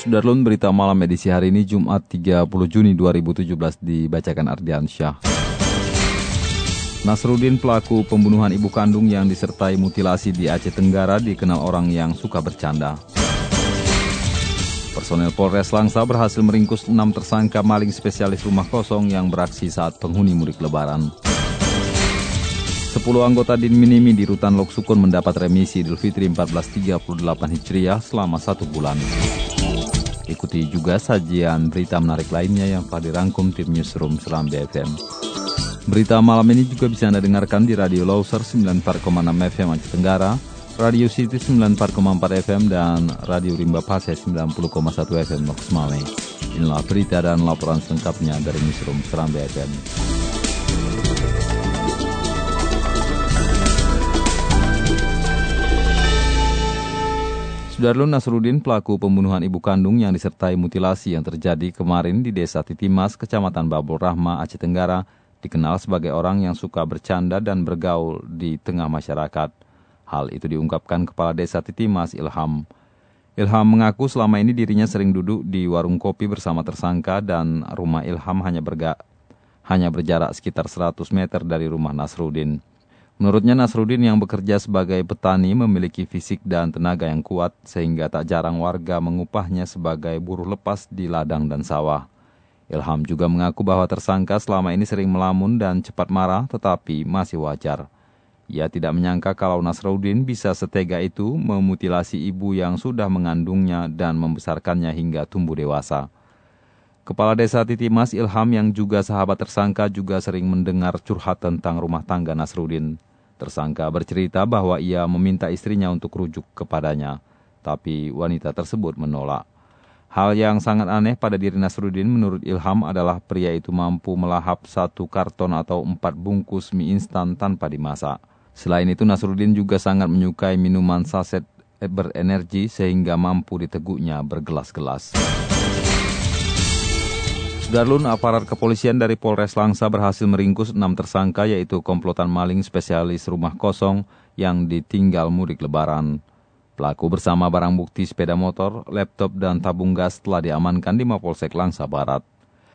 Sudarlun, berita malam edisi hari ini Jumat 30 Juni 2017 dibacakan Ardian Syah. Nasruddin pelaku pembunuhan ibu kandung yang disertai mutilasi di Aceh Tenggara dikenal orang yang suka bercanda. Personel Polres Langsa berhasil meringkus 6 tersangka maling spesialis rumah kosong yang beraksi saat penghuni mudik lebaran. 10 anggota Din Minimi di Rutan Loksukun mendapat remisi Idul Fitri 1438 Hijriah selama satu bulan. Ikuti juga sajian berita menarik lainnya yang telah dirangkum tim Newsroom Seram BFM. Berita malam ini juga bisa Anda dengarkan di Radio Loser 94,6 FM Aceh Tenggara, Radio City 94,4 FM, dan Radio Rimba Pase 90,1 FM Loks Mame. Inilah berita dan laporan selengkapnya dari Newsroom Seram BFM. Sudarlun Nasruddin pelaku pembunuhan ibu kandung yang disertai mutilasi yang terjadi kemarin di desa Titimas, kecamatan Babul Rahma, Aceh Tenggara, dikenal sebagai orang yang suka bercanda dan bergaul di tengah masyarakat. Hal itu diungkapkan Kepala Desa Titimas Ilham. Ilham mengaku selama ini dirinya sering duduk di warung kopi bersama tersangka dan rumah Ilham hanya, berga, hanya berjarak sekitar 100 meter dari rumah Nasruddin. Menurutnya Nasruddin yang bekerja sebagai petani memiliki fisik dan tenaga yang kuat sehingga tak jarang warga mengupahnya sebagai buruh lepas di ladang dan sawah. Ilham juga mengaku bahwa tersangka selama ini sering melamun dan cepat marah tetapi masih wajar. Ia tidak menyangka kalau Nasruddin bisa setega itu memutilasi ibu yang sudah mengandungnya dan membesarkannya hingga tumbuh dewasa. Kepala Desa Titimas Ilham yang juga sahabat tersangka juga sering mendengar curhat tentang rumah tangga Nasruddin. Tersangka bercerita bahwa ia meminta istrinya untuk rujuk kepadanya, tapi wanita tersebut menolak. Hal yang sangat aneh pada diri Nasruddin menurut Ilham adalah pria itu mampu melahap satu karton atau empat bungkus mie instan tanpa dimasak. Selain itu Nasruddin juga sangat menyukai minuman saset berenergi sehingga mampu diteguknya bergelas-gelas. Darlun aparat kepolisian dari Polres Langsa berhasil meringkus enam tersangka yaitu komplotan maling spesialis rumah kosong yang ditinggal mudik lebaran. Pelaku bersama barang bukti sepeda motor, laptop, dan tabung gas telah diamankan di Mapolsek Langsa Barat.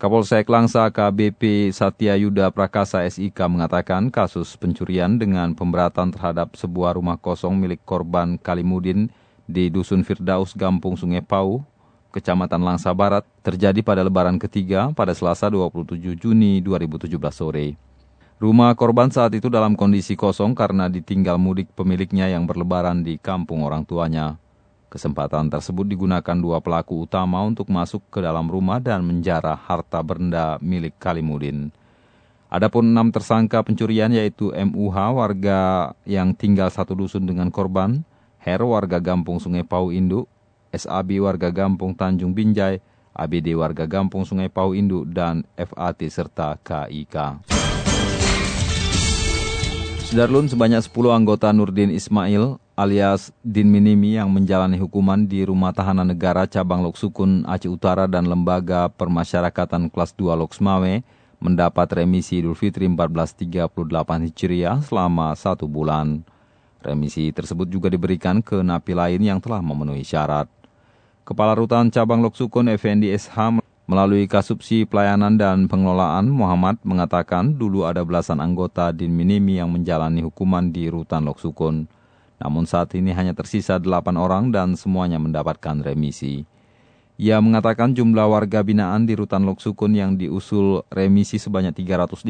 Kapolsek Langsa KBP Satya Yuda Prakasa SIK mengatakan kasus pencurian dengan pemberatan terhadap sebuah rumah kosong milik korban Kalimudin di Dusun Firdaus, Gampung Sungai Pau, Kecamatan Langsa Barat, terjadi pada lebaran ketiga pada Selasa 27 Juni 2017 sore. Rumah korban saat itu dalam kondisi kosong karena ditinggal mudik pemiliknya yang berlebaran di kampung orang tuanya. Kesempatan tersebut digunakan dua pelaku utama untuk masuk ke dalam rumah dan menjarah harta benda milik Kalimudin. Adapun enam tersangka pencurian yaitu MUH warga yang tinggal satu dusun dengan korban, Her warga Gampung Sungai Pau Induk, SAB warga Gampung Tanjung Binjai, ABD warga Gampung Sungai Pau Induk, dan FAT serta KIK. Sudarlun sebanyak 10 anggota Nurdin Ismail alias Din Minimi yang menjalani hukuman di Rumah Tahanan Negara Cabang Loksukun Aceh Utara dan Lembaga Permasyarakatan Kelas 2 Loksmawe mendapat remisi Idul Fitri 1438 Hijriah selama satu bulan. Remisi tersebut juga diberikan ke napi lain yang telah memenuhi syarat. Kepala Rutan Cabang Loksukun Effendi SH melalui Kasubsi Pelayanan dan Pengelolaan Muhammad mengatakan dulu ada belasan anggota Din Minimi yang menjalani hukuman di Rutan Loksukun. Namun saat ini hanya tersisa 8 orang dan semuanya mendapatkan remisi. Ia mengatakan jumlah warga binaan di Rutan Loksukun yang diusul remisi sebanyak 355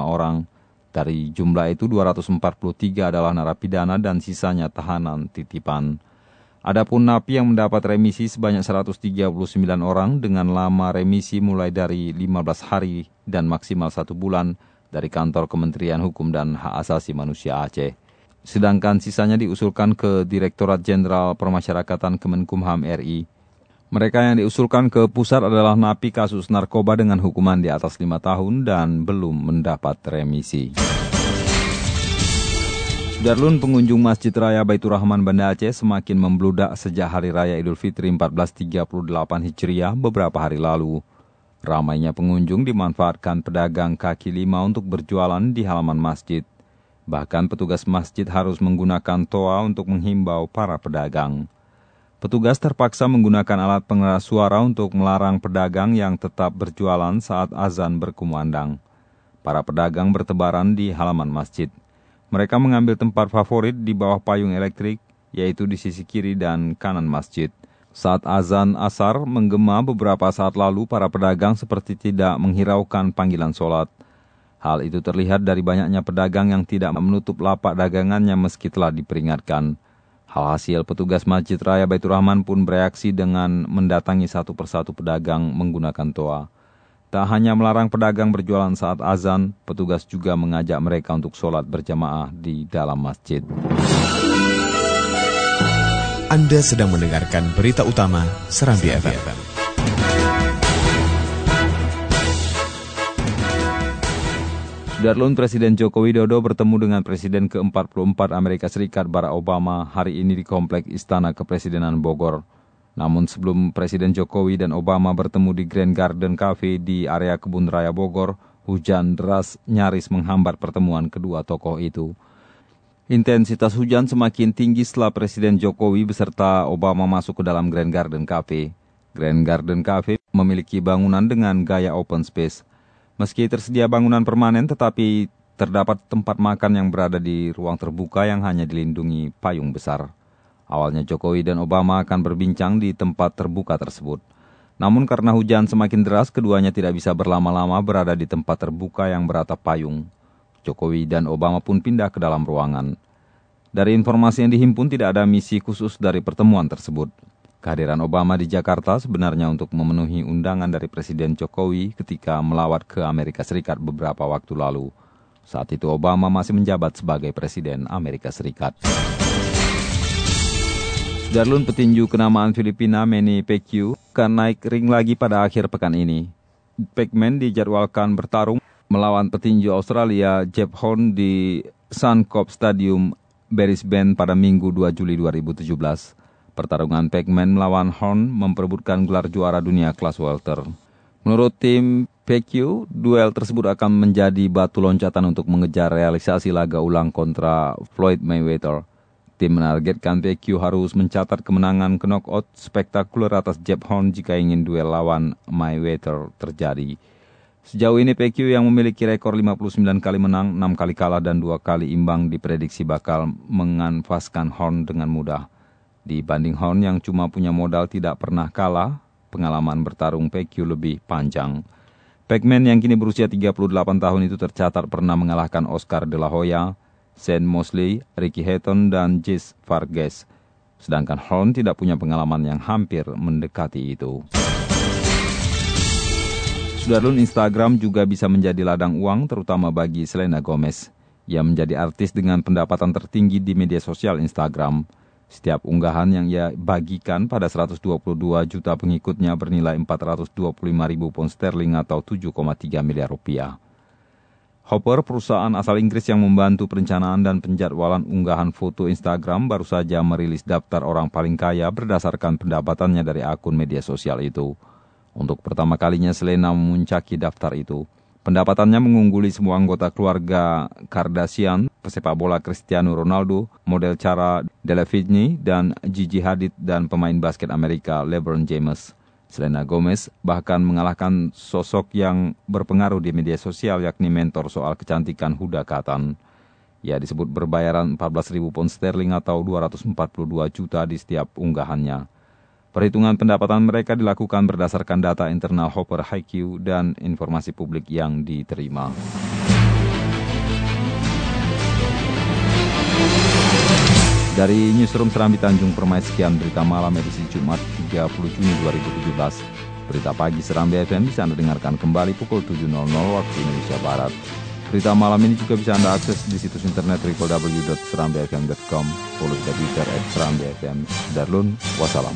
orang. Dari jumlah itu 243 adalah narapidana dan sisanya tahanan titipan. Adapun napi yang mendapat remisi sebanyak 139 orang dengan lama remisi mulai dari 15 hari dan maksimal satu bulan dari kantor Kementerian Hukum dan Hak Asasi Manusia Aceh. sedangkan sisanya diusulkan ke Direktorat Jenderal Permasyarakatan Kemenkumham RI. Mereka yang diusulkan ke pusat adalah napi kasus narkoba dengan hukuman di atas lima tahun dan belum mendapat remisi. Darlun pengunjung Masjid Raya Baitur Rahman Banda Aceh semakin membludak sejak Hari Raya Idul Fitri 1438 Hijriah beberapa hari lalu. Ramainya pengunjung dimanfaatkan pedagang kaki lima untuk berjualan di halaman masjid. Bahkan petugas masjid harus menggunakan toa untuk menghimbau para pedagang. Petugas terpaksa menggunakan alat pengeras suara untuk melarang pedagang yang tetap berjualan saat azan berkumandang. Para pedagang bertebaran di halaman masjid. Mereka mengambil tempat favorit di bawah payung elektrik, yaitu di sisi kiri dan kanan masjid. Saat azan asar menggema beberapa saat lalu, para pedagang seperti tidak menghiraukan panggilan sholat. Hal itu terlihat dari banyaknya pedagang yang tidak menutup lapak dagangannya meski telah diperingatkan. Hasil petugas Masjid Raya Baitur Rahman pun bereaksi dengan mendatangi satu persatu pedagang menggunakan toa. Tak hanya melarang pedagang berjualan saat azan, petugas juga mengajak mereka untuk sholat berjamaah di dalam masjid. Anda sedang mendengarkan berita utama Serambi FM. Sudarlun Presiden Joko Widodo bertemu dengan Presiden ke-44 Amerika Serikat Barack Obama hari ini di Komplek Istana Kepresidenan Bogor. Namun sebelum Presiden Jokowi dan Obama bertemu di Grand Garden Cafe di area Kebun Raya Bogor, hujan deras nyaris menghambat pertemuan kedua tokoh itu. Intensitas hujan semakin tinggi setelah Presiden Jokowi beserta Obama masuk ke dalam Grand Garden Cafe. Grand Garden Cafe memiliki bangunan dengan gaya open space. Meski tersedia bangunan permanen, tetapi terdapat tempat makan yang berada di ruang terbuka yang hanya dilindungi payung besar. Awalnya Jokowi dan Obama akan berbincang di tempat terbuka tersebut. Namun karena hujan semakin deras, keduanya tidak bisa berlama-lama berada di tempat terbuka yang beratap payung. Jokowi dan Obama pun pindah ke dalam ruangan. Dari informasi yang dihimpun tidak ada misi khusus dari pertemuan tersebut. Kehadiran Obama di Jakarta sebenarnya untuk memenuhi undangan dari Presiden Jokowi ketika melawat ke Amerika Serikat beberapa waktu lalu. Saat itu Obama masih menjabat sebagai Presiden Amerika Serikat. Darlun petinju kenamaan Filipina Manny Pacquiao akan naik ring lagi pada akhir pekan ini. Pacman dijadwalkan bertarung melawan petinju Australia Jeff Horn di Suncorp Stadium Brisbane pada Minggu 2 Juli 2017. Pertarungan Pacman melawan Horn memperebutkan gelar juara dunia kelas welter. Menurut tim Pacquiao, duel tersebut akan menjadi batu loncatan untuk mengejar realisasi laga ulang kontra Floyd Mayweather. Tim menargetkan Pacquiao harus mencatat kemenangan ke knockout spektakuler atas Jeff Horn jika ingin duel lawan Mayweather terjadi. Sejauh ini Pacquiao yang memiliki rekor 59 kali menang, 6 kali kalah dan 2 kali imbang diprediksi bakal menganfaskan Horn dengan mudah. Dibanding Horn yang cuma punya modal tidak pernah kalah, pengalaman bertarung Pacquiao lebih panjang. Pacman yang kini berusia 38 tahun itu tercatat pernah mengalahkan Oscar de la Hoya, Shane Mosley, Ricky Hatton, dan Jess Vargas. Sedangkan Horn tidak punya pengalaman yang hampir mendekati itu. Sudarlun Instagram juga bisa menjadi ladang uang terutama bagi Selena Gomez. Ia menjadi artis dengan pendapatan tertinggi di media sosial Instagram. Setiap unggahan yang ia bagikan pada 122 juta pengikutnya bernilai 425 ribu pound sterling atau 7,3 miliar rupiah. Hopper, perusahaan asal Inggris yang membantu perencanaan dan penjadwalan unggahan foto Instagram baru saja merilis daftar orang paling kaya berdasarkan pendapatannya dari akun media sosial itu. Untuk pertama kalinya Selena memuncaki daftar itu. Pendapatannya mengungguli semua anggota keluarga Kardashian, pesepak bola Cristiano Ronaldo, model cara Delevingne, dan Gigi Hadid dan pemain basket Amerika LeBron James. Selena Gomez bahkan mengalahkan sosok yang berpengaruh di media sosial yakni mentor soal kecantikan Huda Katan. Ia disebut berbayaran 14.000 pound sterling atau 242 juta di setiap unggahannya. Perhitungan pendapatan mereka dilakukan berdasarkan data internal Hopper HiQ dan informasi publik yang diterima. Dari Newsroom Serambi Tanjung Permai, sekian berita malam edisi Jumat 30 Juni 2017. Berita pagi Serambi FM bisa Anda dengarkan kembali pukul 7.00 waktu Indonesia Barat. Berita malam ini juga bisa Anda akses di situs internet www.serambifm.com. Follow kita Twitter at Serambi FM. Darlun, wassalam.